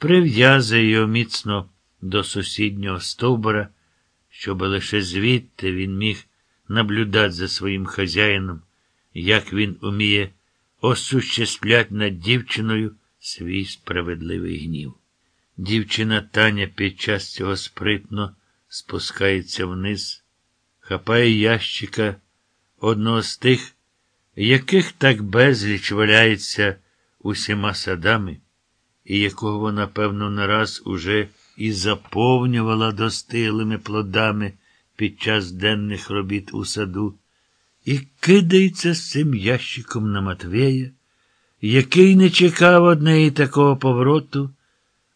прив'язує його міцно до сусіднього стовбура, щоб лише звідти він міг наблюдати за своїм хазяїном, як він уміє осуществлять над дівчиною свій справедливий гнів. Дівчина Таня під час цього спритно спускається вниз, хапає ящика одного з тих, яких так безліч валяється усіма садами, і якого вона, певно, не раз уже і заповнювала достиглими плодами під час денних робіт у саду, і кидається з цим ящиком на Матвея, який не чекав од неї такого повороту,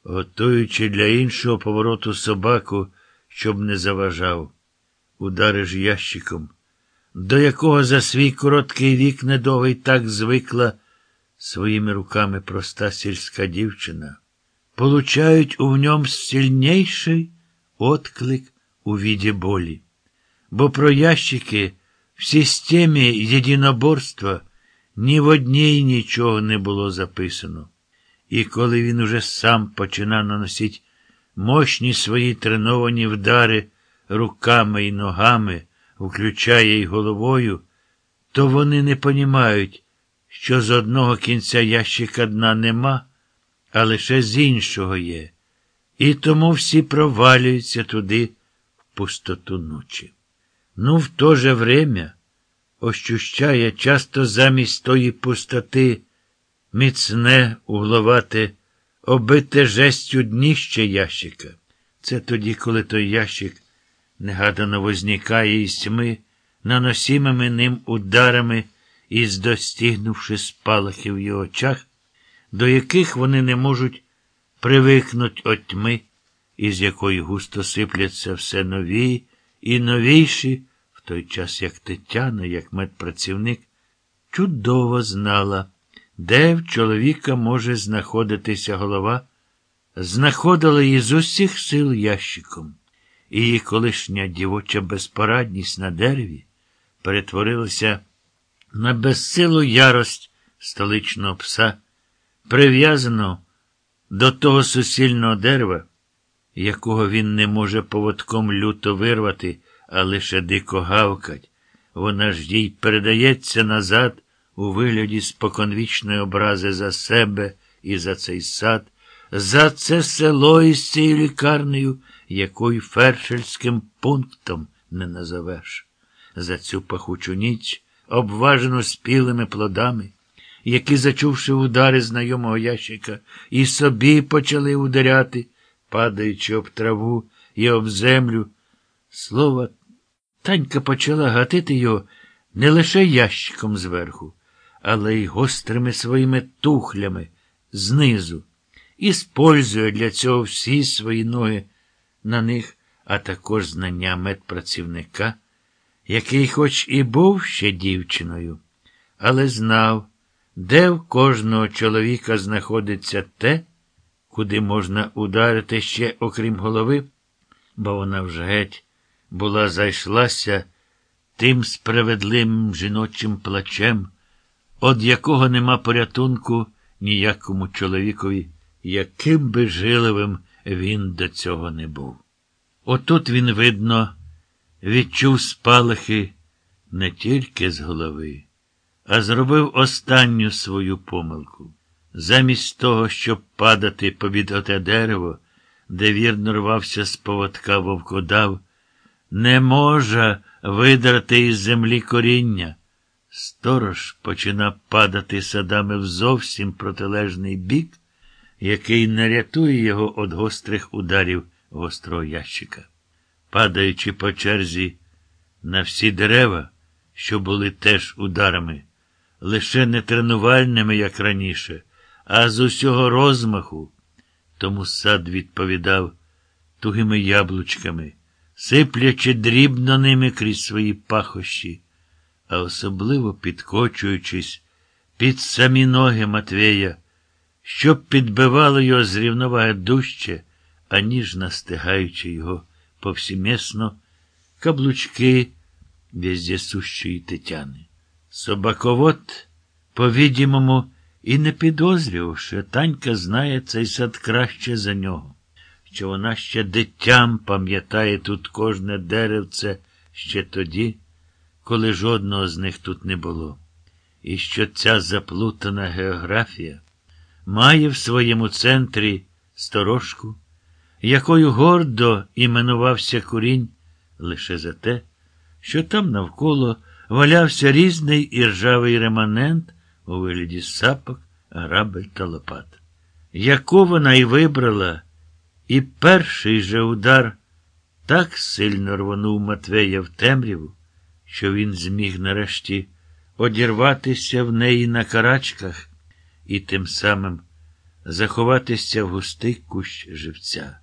готуючи для іншого повороту собаку, щоб не заважав. Удариш ящиком, до якого за свій короткий вік недовгий так звикла своїми руками проста сільська дівчина, получають у ньому сильніший отклик у віді болі. Бо про ящики в системі єдиноборства ні в одній нічого не було записано. І коли він уже сам починав наносити мощні свої треновані вдари руками і ногами, включає й головою, то вони не понімають, що з одного кінця ящика дна нема, а лише з іншого є. І тому всі провалюються туди в пустоту ночі. Ну, в то же время ощущає часто замість тої пустоти міцне, угловате, обите жестю дніще ящика. Це тоді, коли той ящик негадано возникає із тьми, наносимими ним ударами із достигнувши спалахів в його очах, до яких вони не можуть привикнуть от тьми, із якої густо сипляться все нові і новіші, в той час як Тетяна, як медпрацівник, чудово знала, де в чоловіка може знаходитися голова, знаходила її з усіх сил ящиком. І її колишня дівоча безпорадність на дереві перетворилася на безсилу ярость столичного пса, прив'язаного до того сусільного дерева, якого він не може поводком люто вирвати, а лише дико гавкать. Вона ж їй передається назад у вигляді споконвічної образи за себе і за цей сад, за це село із цією лікарнею, якою фершельським пунктом не назовеш, за цю пахучу ніч, обважену спілими плодами, які, зачувши удари знайомого ящика, і собі почали ударяти, падаючи об траву і об землю. Слово, танька почала гатити його не лише ящиком зверху, але й гострими своїми тухлями знизу, і спользує для цього всі свої ноги на них, а також знання медпрацівника, який хоч і був ще дівчиною, але знав, де в кожного чоловіка знаходиться те, куди можна ударити ще окрім голови, бо вона вже геть була зайшлася тим справедливим жіночим плачем, од якого нема порятунку ніякому чоловікові, яким би жиловим він до цього не був. Отут він, видно, відчув спалахи не тільки з голови, а зробив останню свою помилку. Замість того, щоб падати побід оте дерево, де вірно рвався з поводка вовкодав, не може видрати із землі коріння. Сторож починав падати садами в зовсім протилежний бік, який не рятує його від гострих ударів гострого ящика. Падаючи по черзі на всі дерева, що були теж ударами, лише не тренувальними, як раніше, а з усього розмаху, тому сад відповідав тугими яблучками, сиплячи дрібно ними крізь свої пахощі а особливо підкочуючись під самі ноги Матвея, щоб підбивало його з рівноваги дужче, аніж настигаючи його повсімісно каблучки вездесущої Тетяни. Собаковод, по-відімому, і не підозрював, що Танька знає цей сад краще за нього, що вона ще дитям пам'ятає тут кожне деревце ще тоді, коли жодного з них тут не було, і що ця заплутана географія має в своєму центрі сторожку, якою гордо іменувався курінь лише за те, що там навколо валявся різний іржавий реманент у вигляді сапок, грабель та лопат. Яку вона й вибрала, і перший же удар так сильно рвонув Матвея в темряву, що він зміг нарешті одірватися в неї на карачках і тим самим заховатися в густий кущ живця.